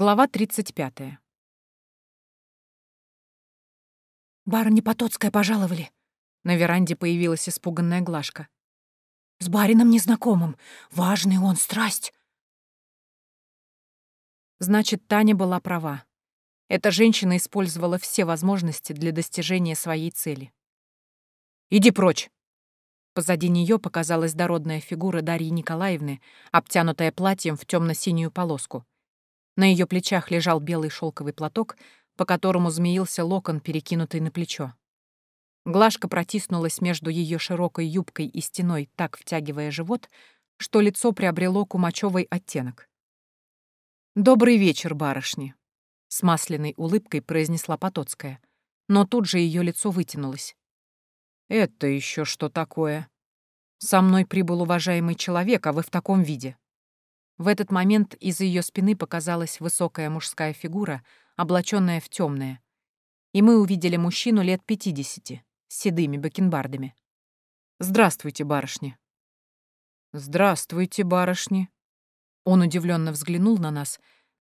Глава 35. «Барыня Потоцкая пожаловали!» На веранде появилась испуганная Глашка. «С барином незнакомым. Важный он, страсть!» Значит, Таня была права. Эта женщина использовала все возможности для достижения своей цели. «Иди прочь!» Позади нее показалась дородная фигура Дарьи Николаевны, обтянутая платьем в темно-синюю полоску. На ее плечах лежал белый шелковый платок, по которому змеился локон, перекинутый на плечо. Глашка протиснулась между ее широкой юбкой и стеной, так втягивая живот, что лицо приобрело кумачевый оттенок. «Добрый вечер, барышни!» — с масляной улыбкой произнесла Потоцкая, но тут же ее лицо вытянулось. «Это еще что такое? Со мной прибыл уважаемый человек, а вы в таком виде». В этот момент из ее спины показалась высокая мужская фигура, облаченная в темное, и мы увидели мужчину лет пятидесяти, с седыми бакенбардами. «Здравствуйте, барышни». «Здравствуйте, барышни». Он удивленно взглянул на нас,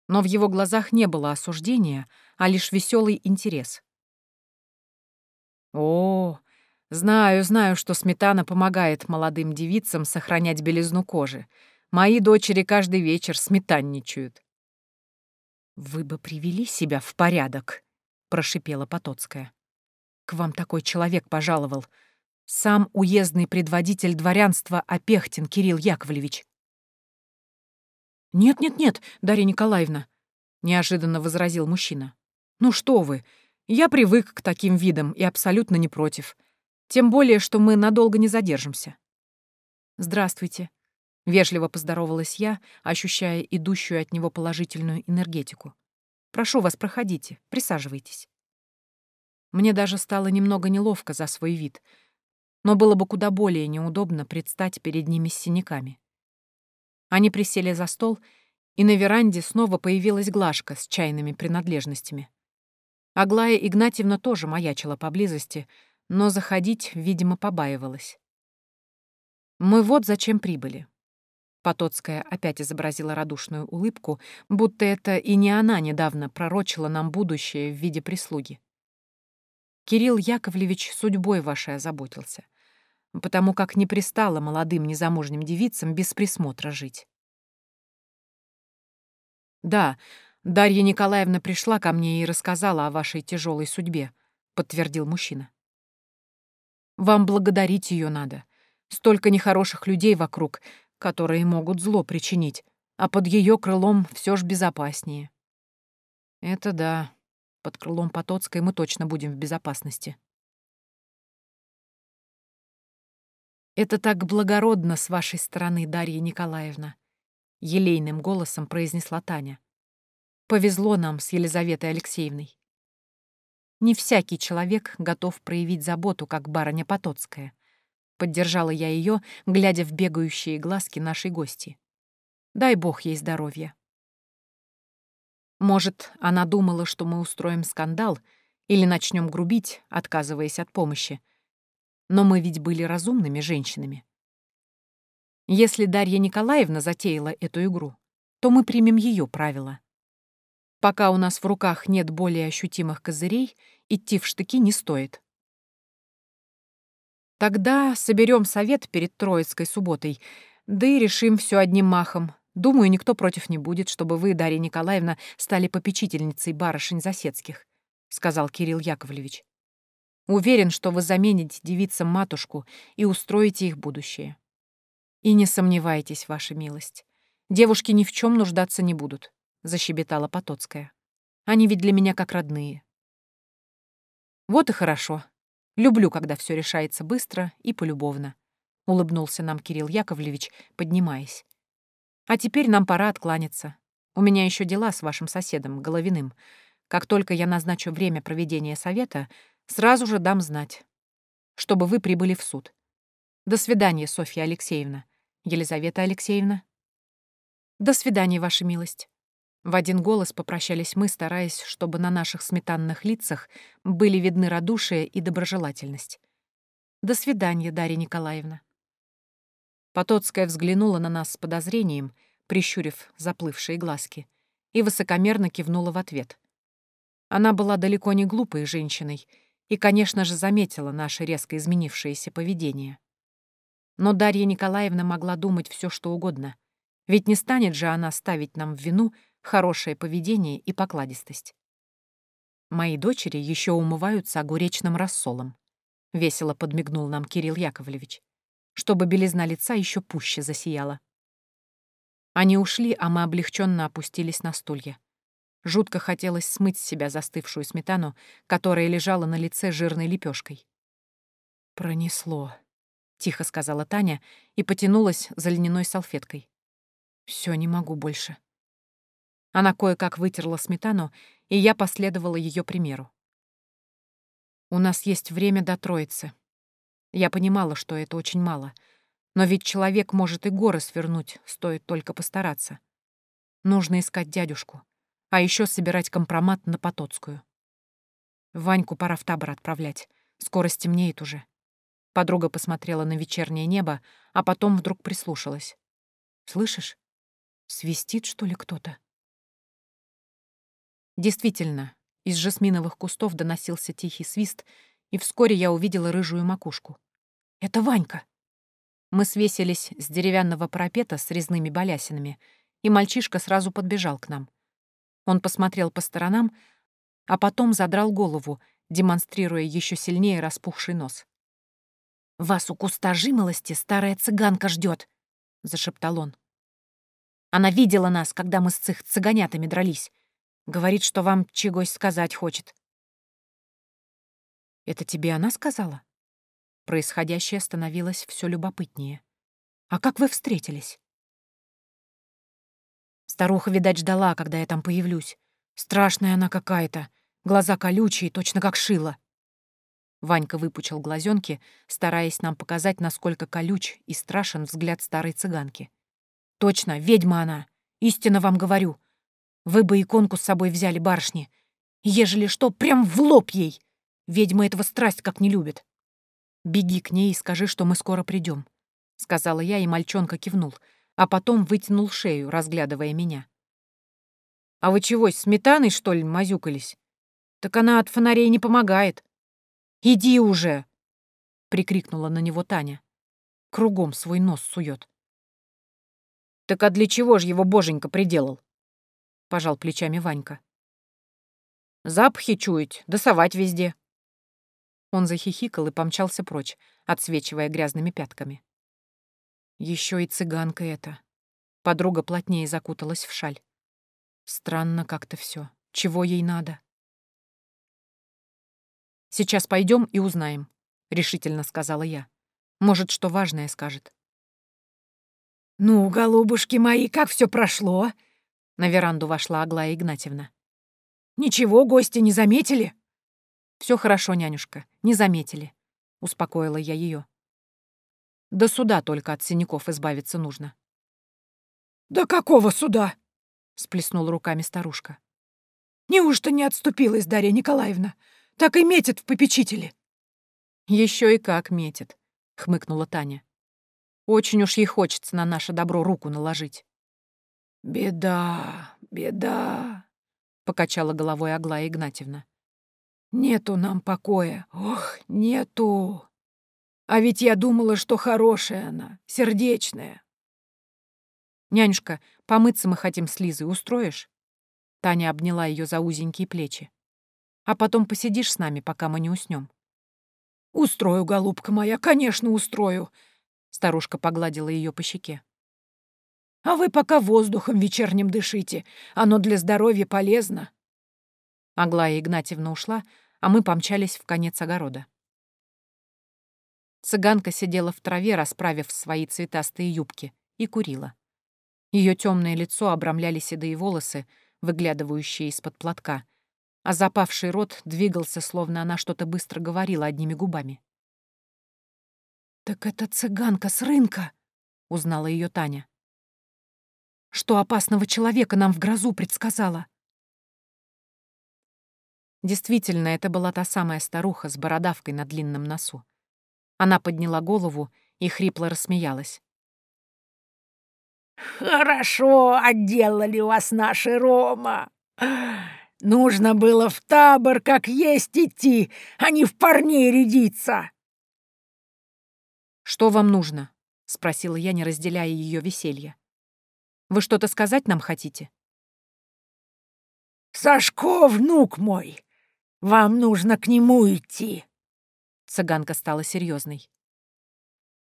но в его глазах не было осуждения, а лишь веселый интерес. «О, знаю, знаю, что сметана помогает молодым девицам сохранять белизну кожи. Мои дочери каждый вечер сметанничают». «Вы бы привели себя в порядок», — прошипела Потоцкая. «К вам такой человек пожаловал. Сам уездный предводитель дворянства Опехтин Кирилл Яковлевич». «Нет-нет-нет, Дарья Николаевна», — неожиданно возразил мужчина. «Ну что вы, я привык к таким видам и абсолютно не против. Тем более, что мы надолго не задержимся». «Здравствуйте», Вежливо поздоровалась я, ощущая идущую от него положительную энергетику. «Прошу вас, проходите, присаживайтесь». Мне даже стало немного неловко за свой вид, но было бы куда более неудобно предстать перед ними с синяками. Они присели за стол, и на веранде снова появилась Глашка с чайными принадлежностями. Аглая Игнатьевна тоже маячила поблизости, но заходить, видимо, побаивалась. Мы вот зачем прибыли. Потоцкая опять изобразила радушную улыбку, будто это и не она недавно пророчила нам будущее в виде прислуги. Кирилл Яковлевич судьбой вашей озаботился, потому как не пристало молодым незамужним девицам без присмотра жить. «Да, Дарья Николаевна пришла ко мне и рассказала о вашей тяжелой судьбе», — подтвердил мужчина. «Вам благодарить ее надо. Столько нехороших людей вокруг, которые могут зло причинить, а под ее крылом все ж безопаснее. Это да, под крылом Потоцкой мы точно будем в безопасности. Это так благородно с вашей стороны, Дарья Николаевна, елейным голосом произнесла Таня. Повезло нам с Елизаветой Алексеевной. Не всякий человек готов проявить заботу, как барыня Потоцкая. Поддержала я ее, глядя в бегающие глазки нашей гости. Дай бог ей здоровья. Может, она думала, что мы устроим скандал или начнем грубить, отказываясь от помощи. Но мы ведь были разумными женщинами. Если Дарья Николаевна затеяла эту игру, то мы примем ее правила. Пока у нас в руках нет более ощутимых козырей, идти в штыки не стоит. Тогда соберем совет перед Троицкой субботой, да и решим все одним махом. Думаю, никто против не будет, чтобы вы, Дарья Николаевна, стали попечительницей барышень Засецких», — сказал Кирилл Яковлевич. «Уверен, что вы замените девицам матушку и устроите их будущее. И не сомневайтесь, ваша милость. Девушки ни в чем нуждаться не будут», — защебетала Потоцкая. «Они ведь для меня как родные». «Вот и хорошо», Люблю, когда все решается быстро и полюбовно», — улыбнулся нам Кирилл Яковлевич, поднимаясь. «А теперь нам пора откланяться. У меня еще дела с вашим соседом, Головиным. Как только я назначу время проведения совета, сразу же дам знать, чтобы вы прибыли в суд. До свидания, Софья Алексеевна. Елизавета Алексеевна. До свидания, ваша милость. В один голос попрощались мы, стараясь, чтобы на наших сметанных лицах были видны радушие и доброжелательность. «До свидания, Дарья Николаевна». Потоцкая взглянула на нас с подозрением, прищурив заплывшие глазки, и высокомерно кивнула в ответ. Она была далеко не глупой женщиной и, конечно же, заметила наше резко изменившееся поведение. Но Дарья Николаевна могла думать все, что угодно, ведь не станет же она ставить нам в вину хорошее поведение и покладистость. Мои дочери еще умываются огуречным рассолом. Весело подмигнул нам Кирилл Яковлевич, чтобы белизна лица еще пуще засияла. Они ушли, а мы облегченно опустились на стулья. Жутко хотелось смыть с себя застывшую сметану, которая лежала на лице жирной лепешкой. «Пронесло», — тихо сказала Таня и потянулась за льняной салфеткой. Все, не могу больше». Она кое-как вытерла сметану, и я последовала ее примеру. «У нас есть время до Троицы. Я понимала, что это очень мало, но ведь человек может и горы свернуть, стоит только постараться. Нужно искать дядюшку, а еще собирать компромат на Потоцкую. Ваньку пора в табор отправлять, скоро стемнеет уже». Подруга посмотрела на вечернее небо, а потом вдруг прислушалась. «Слышишь? Свистит, что ли, кто-то?» Действительно, из жасминовых кустов доносился тихий свист, и вскоре я увидела рыжую макушку. «Это Ванька!» Мы свесились с деревянного парапета с резными балясинами, и мальчишка сразу подбежал к нам. Он посмотрел по сторонам, а потом задрал голову, демонстрируя еще сильнее распухший нос. «Вас у куста жимолости старая цыганка ждет, зашептал он. «Она видела нас, когда мы с цих цыганятами дрались. Говорит, что вам чегось сказать хочет». «Это тебе она сказала?» Происходящее становилось все любопытнее. «А как вы встретились?» Старуха, видать, ждала, когда я там появлюсь. Страшная она какая-то, глаза колючие, точно как шила. Ванька выпучил глазенки, стараясь нам показать, насколько колюч и страшен взгляд старой цыганки. «Точно, ведьма она! Истинно вам говорю! Вы бы иконку с собой взяли, барышни. Ежели что, прям в лоб ей. Ведьма этого страсть как не любит. Беги к ней и скажи, что мы скоро придем, сказала я, и мальчонка кивнул, а потом вытянул шею, разглядывая меня. «А вы чего, сметаной, что ли, мазюкались? Так она от фонарей не помогает». «Иди уже!» — прикрикнула на него Таня. Кругом свой нос сует. «Так а для чего же его боженька приделал?» — пожал плечами Ванька. «Запахи чуять, досовать везде». Он захихикал и помчался прочь, отсвечивая грязными пятками. Еще и цыганка эта. Подруга плотнее закуталась в шаль. Странно как-то все. Чего ей надо? «Сейчас пойдем и узнаем», — решительно сказала я. «Может, что важное скажет». «Ну, голубушки мои, как все прошло?» На веранду вошла Аглая Игнатьевна. «Ничего, гости не заметили?» Все хорошо, нянюшка, не заметили», — успокоила я ее. «До суда только от синяков избавиться нужно». «До какого суда?» — сплеснула руками старушка. «Неужто не отступилась Дарья Николаевна? Так и метит в попечители». Еще и как метит», — хмыкнула Таня. «Очень уж ей хочется на наше добро руку наложить». «Беда, беда», — покачала головой Аглая Игнатьевна. «Нету нам покоя, ох, нету. А ведь я думала, что хорошая она, сердечная». «Нянюшка, помыться мы хотим с Лизой, устроишь?» Таня обняла ее за узенькие плечи. «А потом посидишь с нами, пока мы не уснем. «Устрою, голубка моя, конечно, устрою», — старушка погладила ее по щеке. А вы пока воздухом вечерним дышите. Оно для здоровья полезно». Аглая Игнатьевна ушла, а мы помчались в конец огорода. Цыганка сидела в траве, расправив свои цветастые юбки, и курила. Ее темное лицо обрамляли седые волосы, выглядывающие из-под платка, а запавший рот двигался, словно она что-то быстро говорила одними губами. «Так это цыганка с рынка!» — узнала ее Таня что опасного человека нам в грозу предсказала. Действительно, это была та самая старуха с бородавкой на длинном носу. Она подняла голову и хрипло рассмеялась. Хорошо отделали вас наши Рома. Нужно было в табор как есть идти, а не в парней рядиться. «Что вам нужно?» — спросила я, не разделяя ее веселье. «Вы что-то сказать нам хотите?» «Сашко, внук мой, вам нужно к нему идти». Цыганка стала серьезной.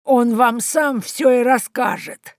«Он вам сам все и расскажет.